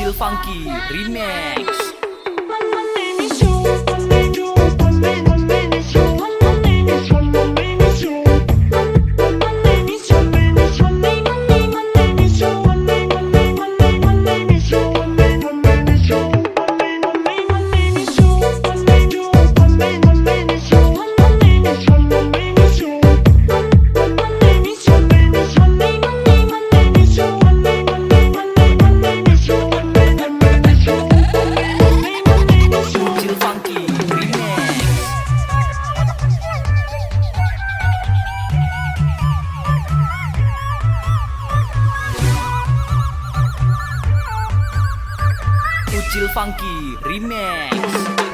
Ucil Funky Remix Ucil Funky Remix